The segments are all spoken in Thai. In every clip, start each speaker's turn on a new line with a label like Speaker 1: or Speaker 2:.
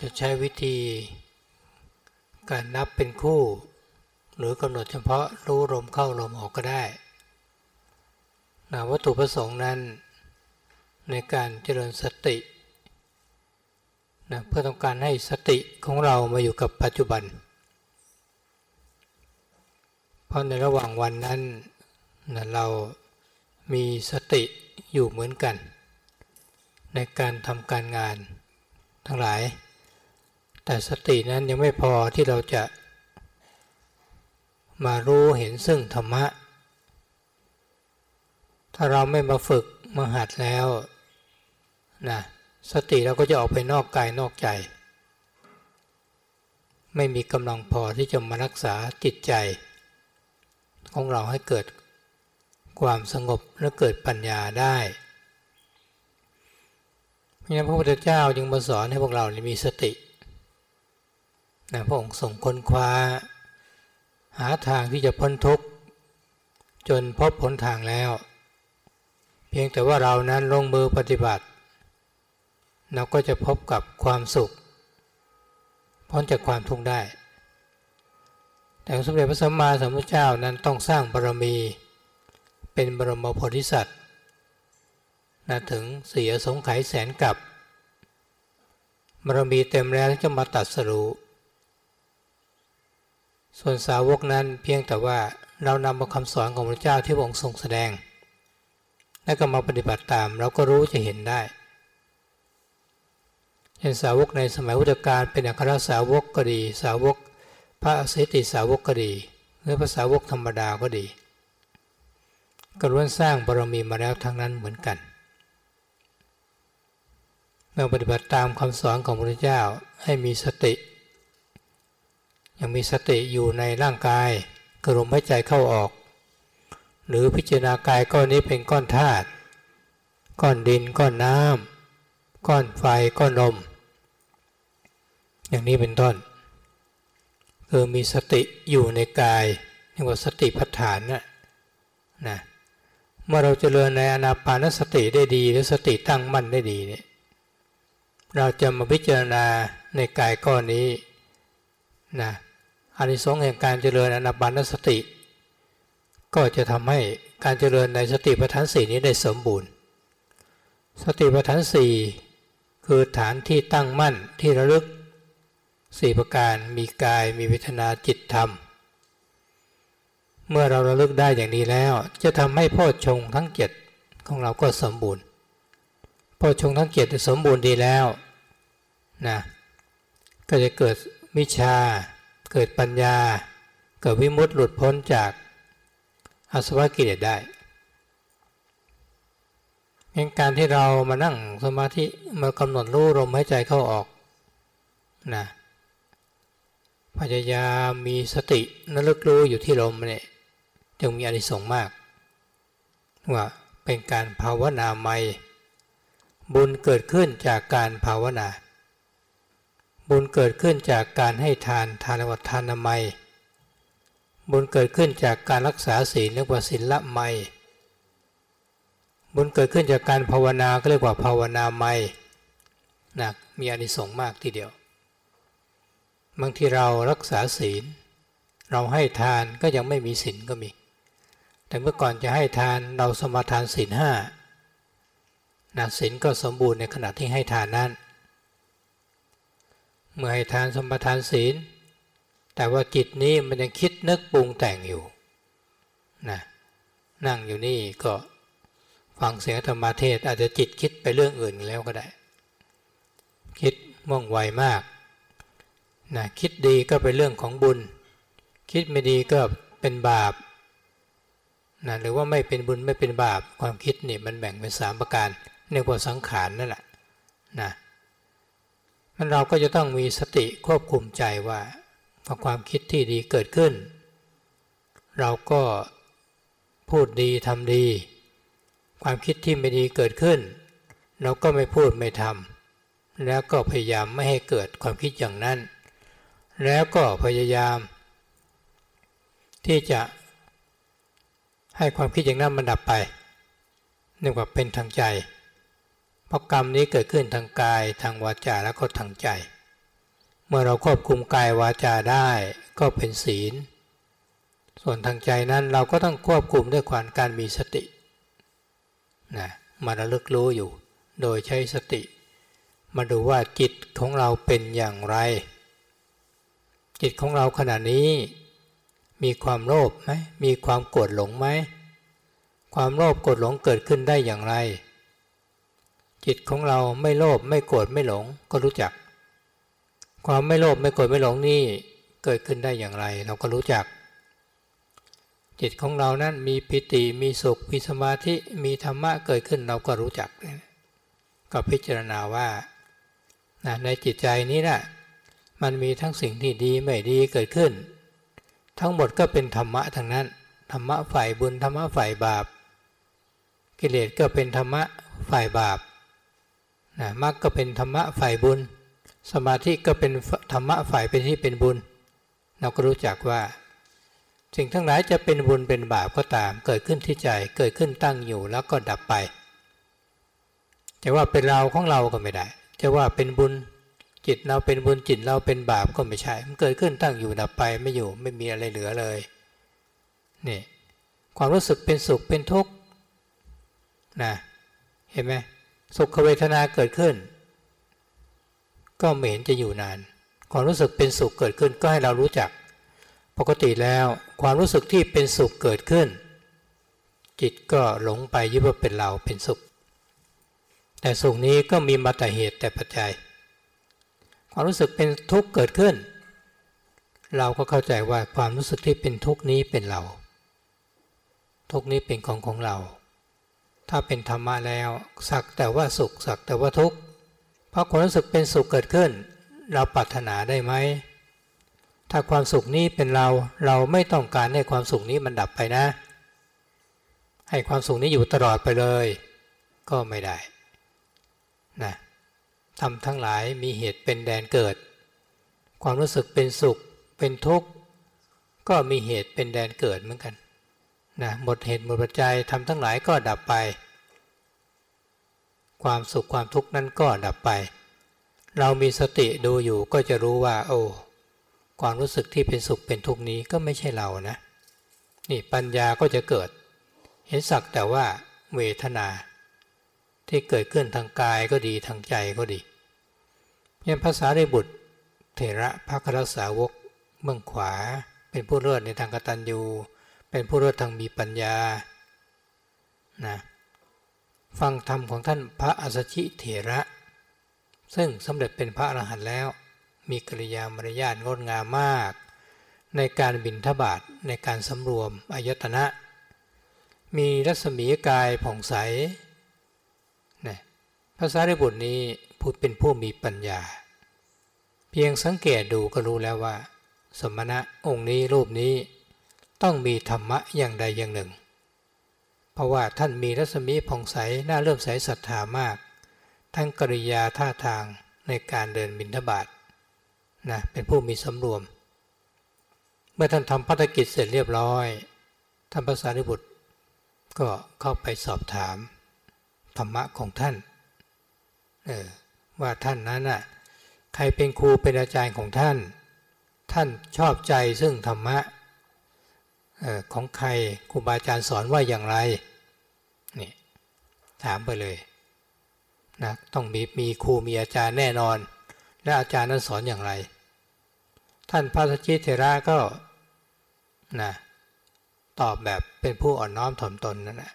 Speaker 1: จะใช้วิธีการนับเป็นคู่ หรือกำหนดเฉพาะรู้ลมเข้าลมออกก็ได้นะวัตถุประสงค์นั้น ในการเจริญสตินะเพื่อต้องการให้สติของเรามาอยู่กับปัจจุบัน เพราะในระหว่างวันนั้นนะเรามีสติอยู่เหมือนกัน ในการทำการงานทั้งหลาย แต่สตินั้นยังไม่พอที่เราจะมารู้เห็นซึ่งธรรมะ ถ้าเราไม่มาฝึกมาหัดแล้วนะสติเราก็จะออกไปนอกกายนอกใจ ไม่มีกำลังพอที่จะมารักษาจิตใจ ของเราให้เกิดความสงบและเกิดปัญญาได้เพราะฉะนั้นพระพุทธเจ้าจึงมาสอนให้พวกเรามีสติ นะพระองค์ส่งค้นคว้า หาทางที่จะพ้นทุกข์จนพบผลทางแล้ว เพียงแต่ว่าเรานั้นลงมือปฏิบัติ เราก็จะพบกับความสุข พ้นจากความทุกข์ได้ แต่สมเด็จพระสัมมาสัมพุทธเจ้านั้นต้องสร้างบารมี เป็นบรมโพธิสัตว์นะถึงเสียสงไขแสนกับบารมีเต็มแล้วจะมาตัดสรุ ส่วนสาวกนั้นเพียงแต่ว่าเรานำมาคำสอนของพระเจ้าที่พระองค์ทรงแสดง และก็มาปฏิบัติตามเราก็รู้จะเห็นได้เช่นสาวกในสมัยพุทธกาลเป็นอัครสาวกก็ดี สาวก พระเสติสาวกก็ดี หรือภาษาวกธรรมดาก็ดีก็ล้วนสร้างบารมีมาแล้วทั้งนั้นเหมือนกันเมื่อปฏิบัติตามคำสอนของพระเจ้าให้มีสติ ยังมีสติอยู่ในร่างกายกระลมหายใจเข้าออก หรือพิจารณากายก้อนนี้เป็นก้อนธาตุก้อนดินก้อนน้ำก้อนไฟก้อนลมอย่างนี้เป็นต้นคือมีสติอยู่ในกายเรียกว่าสติปัฏฐานนะนะเมื่อเราจเจริญในอนาปานสติได้ดี หรือสติตั้งมั่นได้ดีเนี่ยเราจะมาพิจารณาในกายก้อนนี้นะ อานิสงส์แห่งการเจริญอนาปานสติ ก็จะทำให้การเจริญในสติปัฏฐานสี่นี้ได้สมบูรณ์ สติปัฏฐานสี่คือฐานที่ตั้งมั่นที่ระลึกสี่ประการมีกายมีเวทนาจิตธรรม เมื่อเราระลึกได้อย่างนี้แล้ว จะทำให้พ่อชงทั้งเจ็ดของเราก็สมบูรณ์พ่อชงทั้งเจ็ดสมบูรณ์ดีแล้วนะก็จะเกิดวิชา เกิดปัญญา เกิดวิมุตติหลุดพ้นจากอาสวะกิเลสได้เองการที่เรามานั่งสมาธิมากำหนดรู้ลมหายใจเข้าออกนะพยายามมีสตินลึกรู้อยู่ที่ลมเนี่ยจึงมีอานิสงส์มาก ว่าเป็นการภาวนาใหม่บุญเกิดขึ้นจากการภาวนา บุญเกิดขึ้นจากการให้ทานทานวัฒทานใหม่บุญเกิดขึ้นจากการรักษาศีลเรียกว่าศีลละใหม่บุญเกิดขึ้นจากการภาวนาก็เรียกว่าภาวนาไม่นะมีอานิสงส์มากทีเดียว บางทีเรารักษาศีล เราให้ทานก็ยังไม่มีศีลก็มี แต่เมื่อก่อนจะให้ทานเราสมาทานศีลห้านะศีลก็สมบูรณ์ในขณะที่ให้ทานนั้น เมื่อให้ทานสมาทานศีล แต่ว่าจิตนี้มันยังคิดนึกปรุงแต่งอยู่นะนั่งอยู่นี่ก็ฟังเสียงธรรมเทศอาจจะจิตคิดไปเรื่องอื่นแล้วก็ได้ คิดม่องไวมากนะคิดดีก็เป็นเรื่องของบุญ คิดไม่ดีก็เป็นบาปนะหรือว่าไม่เป็นบุญไม่เป็นบาปความคิดนี่มันแบ่งเป็นสามประการเรียกว่าสังขารนั่นแหละนะ มันเราก็จะต้องมีสติควบคุมใจว่าพอความคิดที่ดีเกิดขึ้น เราก็พูดดีทำดี ความคิดที่ไม่ดีเกิดขึ้น เราก็ไม่พูดไม่ทำแล้วก็พยายามไม่ให้เกิดความคิดอย่างนั้น แล้วก็พยายาม ที่จะให้ความคิดอย่างนั้นมันดับไปเรียกว่าเป็นทางใจ เพราะกรรมนี้เกิดขึ้นทางกายทางวาจาแล้วก็ทางใจ เมื่อเราควบคุมกายวาจาได้ก็เป็นศีล ส่วนทางใจนั้นเราก็ต้องควบคุมด้วยความการมีสตินะมาระลึกรู้อยู่ โดยใช้สติ มาดูว่าจิตของเราเป็นอย่างไร จิตของเราขณะนี้ มีความโลภไหมมีความโกรธหลงไหมความโลภโกรธหลงเกิดขึ้นได้อย่างไร จิตของเราไม่โลภไม่โกรธไม่หลงก็รู้จัก ความไม่โลภไม่โกรธไม่หลงนี่เกิดขึ้นได้อย่างไร เราก็รู้จัก จิตของเรานั้นมีปิติมีสุขมีสมาธิมีธรรมะเกิดขึ้นเราก็รู้จัก ก็พิจารณาว่าในจิตใจนี้นะมันมีทั้งสิ่งที่ดีไม่ดีเกิดขึ้น ทั้งหมดก็เป็นธรรมะทั้งนั้นธรรมะฝ่ายบุญธรรมะฝ่ายบาป กิเลสก็เป็นธรรมะฝ่ายบาป นะมรรคก็เป็นธรรมะฝ่ายบุญ สมาธิก็เป็นธรรมะฝ่ายเป็นที่เป็นบุญ เราก็รู้จักว่า สิ่งทั้งหลายจะเป็นบุญเป็นบาปก็ตาม เกิดขึ้นที่ใจเกิดขึ้นตั้งอยู่แล้วก็ดับไปจะว่าเป็นเราของเราก็ไม่ได้ จะว่าเป็นบุญจิตเราเป็นบุญจิตเราเป็นบาปก็ไม่ใช่ มันเกิดขึ้นตั้งอยู่ดับไปไม่อยู่ไม่มีอะไรเหลือเลยนี่ความรู้สึกเป็นสุขเป็นทุกข์นะเห็นไหม สุขเวทนาเกิดขึ้น ก็ไม่เห็นจะอยู่นาน ความรู้สึกเป็นสุขเกิดขึ้นก็ให้เรารู้จัก ปกติแล้วความรู้สึกที่เป็นสุขเกิดขึ้น จิตก็หลงไปยึดว่าเป็นเราเป็นสุข แต่สุขนี้ก็มีมาแต่เหตุแต่ปัจจัย ความรู้สึกเป็นทุกข์เกิดขึ้น เราก็เข้าใจว่าความรู้สึกที่เป็นทุกข์นี้เป็นเรา ทุกข์นี้เป็นของของเรา ถ้าเป็นธรรมะแล้วสักแต่ว่าสุขสักแต่ว่าทุกข์เพราะความรู้สึกเป็นสุขเกิดขึ้น เราปรารถนาได้ไหมถ้าความสุขนี้เป็นเราเราไม่ต้องการให้ความสุขนี้มันดับไปนะ ให้ความสุขนี้อยู่ตลอดไปเลย ก็ไม่ได้นะทำทั้งหลายมีเหตุเป็นแดนเกิด ความรู้สึกเป็นสุขเป็นทุกข์ก็มีเหตุเป็นแดนเกิดเหมือนกัน นะหมดเหตุหมดปัจจัยทำทั้งหลายก็ดับไป ความสุขความทุกข์นั้นก็ดับไป เรามีสติดูอยู่ก็จะรู้ว่า โอ้ความรู้สึกที่เป็นสุขเป็นทุกข์นี้ก็ไม่ใช่เรานะนี่ปัญญาก็จะเกิด เห็นสักแต่ว่าเวทนา ที่เกิดขึ้นทางกายก็ดีทางใจก็ดียังภาษาได้บุตรเถระพระครสาวกเมืองขวาเป็นผู้เลิศในทางกตัญญู เป็นผู้รู้ทางมีปัญญานะฟังธรรมของท่านพระอัสชิเถระ ซึ่งสำเร็จเป็นพระอรหันต์แล้ว มีกิริยามารยาทงดงามมาก ในการบินทบาทในการสำรวมอายตนะ มีรัศมีกายผ่องใสนะภาษาในบทนี้พูดเป็นผู้มีปัญญา เพียงสังเกตดูก็รู้แล้วว่า สมณะองค์นี้รูปนี้ ต้องมีธรรมะอย่างใดอย่างหนึ่ง เพราะว่าท่านมีรัศมีผ่องใสน่าเริ่มใสศรัทธามาก ทั้งกริยาท่าทางในการเดินบินทบาทนะเป็นผู้มีสำรวม เมื่อท่านทำภารกิจเสร็จเรียบร้อย ท่านพระสารีบุตร ก็เข้าไปสอบถาม ธรรมะของท่านออว่าท่านนั้นน่ะใครเป็นครูเป็นอาจารย์ของท่าน ท่านชอบใจซึ่งธรรมะ ของใครครูบาอาจารย์สอนว่าอย่างไรนี่ถามไปเลยนะต้องมีมีครูมีอาจารย์แน่นอน และอาจารย์นั้นสอนอย่างไร ท่านพระสจิเทระก็นะตอบแบบเป็นผู้อ่อนน้อมถ่อมตนนั่นแหละ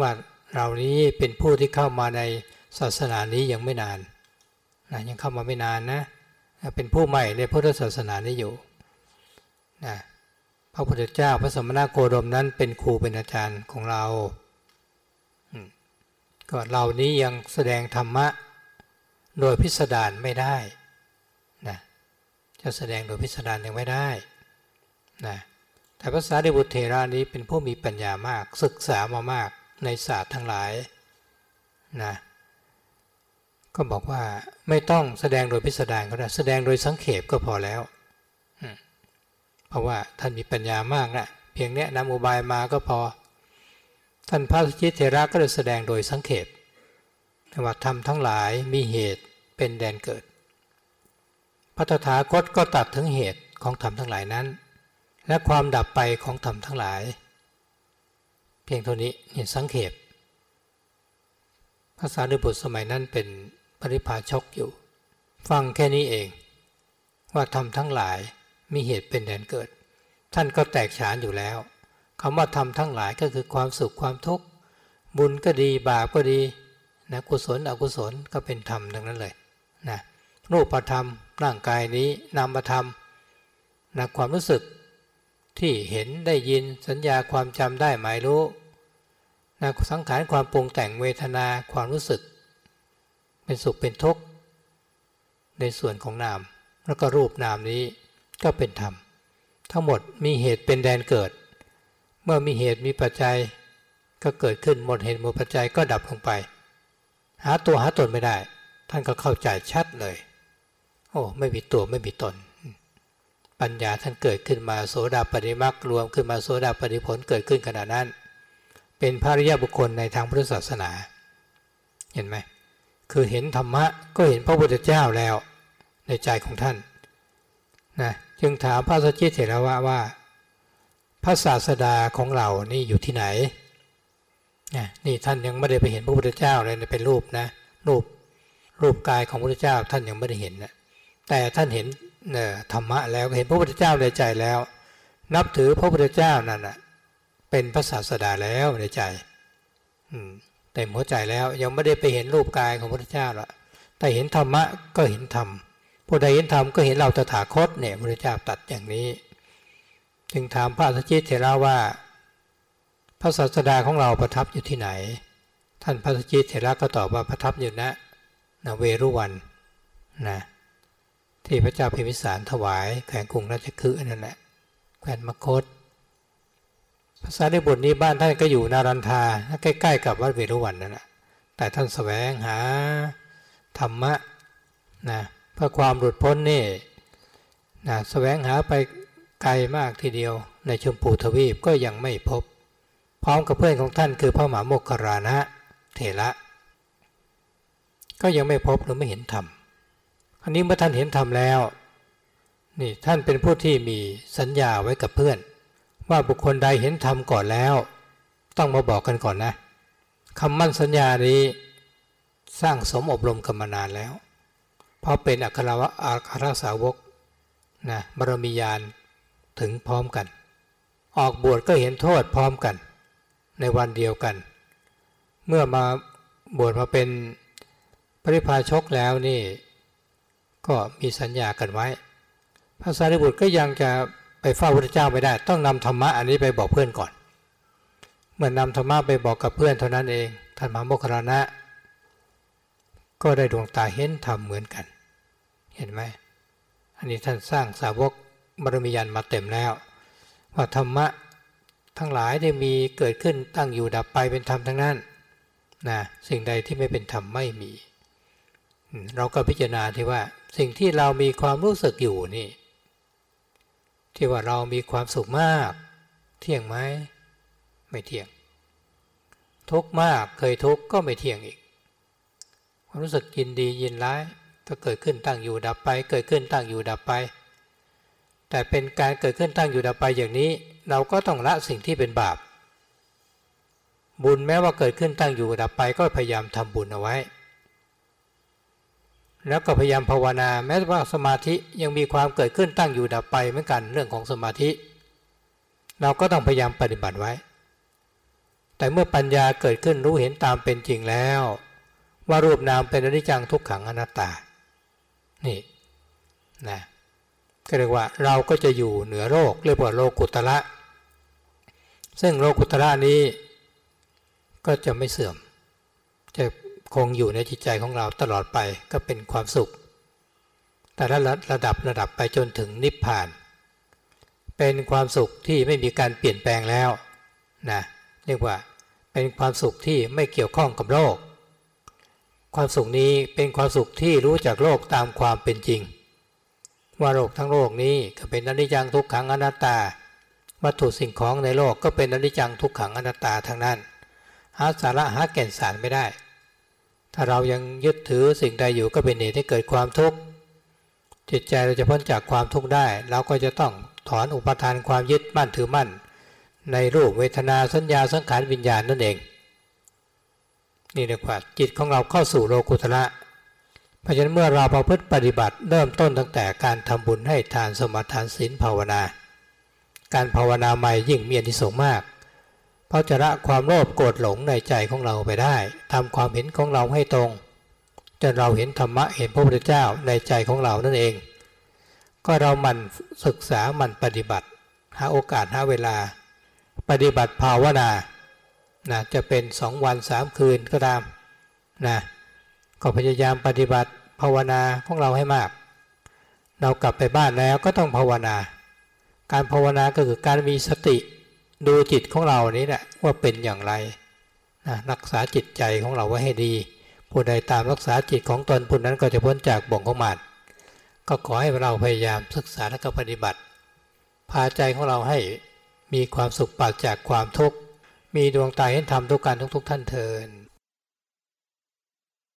Speaker 1: ว่าเรานี้เป็นผู้ที่เข้ามาในศาสนานี้ยังไม่นานนะยังเข้ามาไม่นานนะ เป็นผู้ใหม่ในพุทธศาสนานี้อยู่นะ พระพุทธเจ้าพระสมณโคดมนั้นเป็นครูเป็นอาจารย์ของเราก็เรานี้ยังแสดงธรรมะโดยพิสดารไม่ได้นะจะแสดงโดยพิสดารยังไม่ได้นะแต่ภาษาดิบุตรเทรานี้เป็นผู้มีปัญญามากศึกษามามากในศาสตร์ทั้งหลายนะก็บอกว่าไม่ต้องแสดงโดยพิสดารก็ได้แสดงโดยสังเขปก็พอแล้ว เพราะว่าท่านมีปัญญามากนะเพียงเนี้ยนำอุบายมาก็พอ ท่านพระสุจิตเทระก็เลยแสดงโดยสังเขปว่าธรรมทั้งหลายมีเหตุเป็นแดนเกิดพพัทธาคตก็ตัดถึงเหตุของธรรมทั้งหลายนั้น และความดับไปของธรรมทั้งหลาย เพียงเท่านี้เห็นสังเขปภาษาดิบุตรสมัยนั้นเป็นปริพาชกอยู่ ฟังแค่นี้เอง ว่าธรรมทั้งหลาย มีเหตุเป็นแดนเกิด ท่านก็แตกฉานอยู่แล้วคำว่าธรรมทั้งหลายก็คือความสุขความทุกข์บุญก็ดีบาปก็ดีนะกุศลอกุศลก็เป็นธรรมดังนั้นเลยนะรูปธรรมร่างกายนี้นามธรรมนะความรู้สึกที่เห็นได้ยินสัญญาความจำได้หมายรู้นะสังขารความปรุงแต่งเวทนาความรู้สึก เป็นสุขเป็นทุกข์ในส่วนของนาม แล้วก็รูปนามนี้ ก็เป็นธรรม ทั้งหมดมีเหตุเป็นแดนเกิด เมื่อมีเหตุมีปัจจัยก็เกิดขึ้นหมดเหตุหมดปัจจัยก็ดับลงไป หาตัวหาตนไม่ได้ ท่านก็เข้าใจชัดเลย โอ้ไม่มีตัวไม่มีตน ปัญญาท่านเกิดขึ้นมาโสดาปฏิมักรวมขึ้นมาโสดาปฏิผลเกิดขึ้นขนาดนั้น เป็นพระริยบุคคลในทางพุทธศาสนา เห็นไหมคือเห็นธรรมะก็เห็นพระพุทธเจ้าแล้วในใจของท่านนะ จึงถามพระสัจจิเถระวะว่า พระศาสดาของเรานี่อยู่ที่ไหนนี่ท่านยังไม่ได้ไปเห็นพระพุทธเจ้าเลยเป็นรูปนะรูปรูปกายของพระพุทธเจ้าท่านยังไม่ได้เห็นนะแต่ท่านเห็นธรรมะแล้วเห็นพระพุทธเจ้าในใจแล้ว นับถือพระพุทธเจ้านั่นนะเป็นพระศาสดาแล้วในใจเต็มหัวใจแล้วยังไม่ได้ไปเห็นรูปกายของพระพุทธเจ้าละแต่เห็นธรรมะก็เห็นธรรม ผู้ใดเห็นธรรมก็เห็นเราตถาคตเนี่ยพระเจ้าตัดอย่างนี้ จึงถามพระสัจจิเถระว่า พระศาสดาของเราประทับอยู่ที่ไหน ท่านพระสจิตเถระก็ตอบว่าประทับอยู่ณนะเวรุวันนะที่พระเจ้าพิมิสารถวายแขวงกรุงราชคฤห์นั่นแหละแขวนมคตภาษาในบทนี้บ้านท่านก็อยู่นารันทาใกล้ๆกับวัดเวรุวันนั่นแหละแต่ท่านสแสวงหาธรรมะนะ พื่อความหลุดพ้นนี่นะสแสวงหาไปไกลมากทีเดียว ในชมพูทวีปก็ยังไม่พบ พร้อมกับเพื่อนของท่านคือพระหมหาโมคคารานะเถระ ก็ยังไม่พบหรือไม่เห็นธรรมอันนี้เมื่อท่านเห็นธรรมแล้วนี่ท่านเป็นผู้ที่มีสัญญาไว้กับเพื่อน ว่าบุคคลใดเห็นธรรมก่อนแล้ว ต้องมาบอกกันก่อนนะคำมั่นสัญญานี้ สร้างสมอบรมกันมานานแล้ว เพราะเป็นอัครวะอัครสาวกนะบรมียานถึงพร้อมกัน ออกบวชก็เห็นโทษพร้อมกัน ในวันเดียวกัน เมื่อมาบวชมาเป็นปริพาชกแล้วนี่ก็มีสัญญากันไว้ พระสารีบุตรก็ยังจะไปเฝ้าพระเจ้าไม่ได้ ต้องนำธรรมะอันนี้ไปบอกเพื่อนก่อน เมื่อนำธรรมะไปบอกกับเพื่อนเท่านั้นเองท่านมหาโมคคลานะ ก็ได้ดวงตาเห็นธรรมเหมือนกัน เห็นไหมอันนี้ท่านสร้างสาวกบรมียันมาเต็มแล้ว ว่าธรรมะทั้งหลายที่มีเกิดขึ้นตั้งอยู่ดับไปเป็นธรรมทั้งนั้นนะสิ่งใดที่ไม่เป็นธรรมไม่มี เราก็พิจารณาที่ว่าสิ่งที่เรามีความรู้สึกอยู่นี่ ที่ว่าเรามีความสุขมาก เที่ยงไหมไม่เที่ยง ทุกมากเคยทุกก็ไม่เที่ยงอีก ความรู้สึกยินดียินร้ายก็เกิดขึ้นตั้งอยู่ดับไป เกิดขึ้นตั้งอยู่ดับไป แต่เป็นการเกิดขึ้นตั้งอยู่ดับไปอย่างนี้ เราก็ต้องละสิ่งที่เป็นบาป บุญแม้ว่าเกิดขึ้นตั้งอยู่ดับไป ก็พยายามทำบุญเอาไว้ แล้วก็พยายามภาวนา แม้ว่าสมาธิยังมีความเกิดขึ้นตั้งอยู่ดับไปเหมือนกันเรื่องของสมาธิ เราก็ต้องพยายามปฏิบัติไว้ แต่เมื่อปัญญาเกิดขึ้นรู้เห็นตามเป็นจริงแล้ว ว่ารูปนามเป็นอนิจจังทุกขังอนัตตา นี่นะก็เรียกว่าเราก็จะอยู่เหนือโลกเรียกว่าโลกุตระซึ่งโลกุตระนี้ก็จะไม่เสื่อม จะคงอยู่ในจิตใจของเราตลอดไปก็เป็นความสุข แต่ละระดับระดับไปจนถึงนิพพาน เป็นความสุขที่ไม่มีการเปลี่ยนแปลงแล้วนะเรียกว่าเป็นความสุขที่ไม่เกี่ยวข้องกับโลก ความสุขนี้เป็นความสุขที่รู้จักโลกตามความเป็นจริง ว่าโลกทั้งโลกนี้ก็เป็นอนิจจังทุกขังอนัตตา วัตถุสิ่งของในโลกก็เป็นอนิจจังทุกขังอนัตตาทั้งนั้น หาสาระหาแก่นสารไม่ได้ ถ้าเรายังยึดถือสิ่งใดอยู่ก็เป็นเหตุให้เกิดความทุกข์จิตใจเราจะพ้นจากความทุกข์ได้ เราก็จะต้องถอนอุปทานความยึดมั่นถือมั่น ในรูปเวทนาสัญญาสังขารวิญญาณนั่นเอง นี่เรียกว่าจิตของเราเข้าสู่โลกุตระเพราะฉะนั้นเมื่อเราประพฤติปฏิบัติเริ่มต้นตั้งแต่การทำบุญให้ทานสมาทานศีลภาวนา การภาวนาใหม่ยิ่งมีอนิสงส์มาก เพราะจะละความโลภโกรธหลงในใจของเราไปได้ทำความเห็นของเราให้ตรงจนเราเห็นธรรมะเห็นพระพุทธเจ้าในใจของเรานั่นเอง ก็เรามันศึกษามันปฏิบัติ หาโอกาสหาเวลา ปฏิบัติภาวนา นะจะเป็นสองวันสามคืนก็ตามนะก็พยายามปฏิบัติภาวนาของเราให้มาก เรากลับไปบ้านแล้วก็ต้องภาวนา การภาวนาก็คือการมีสติดูจิตของเรานี้แหละว่าเป็นอย่างไรนะรักษาจิตใจของเราไว้ให้ดี ผู้ใดตามรักษาจิตของตนผู้นั้นก็จะพ้นจากบ่วงของมารก็ขอให้เราพยายามศึกษาและก็ปฏิบัติ พาใจของเราให้มีความสุขปราศจากความทุกข์ มีดวงตาเห็นธรรมทุกการทุกทุกท่านเทิน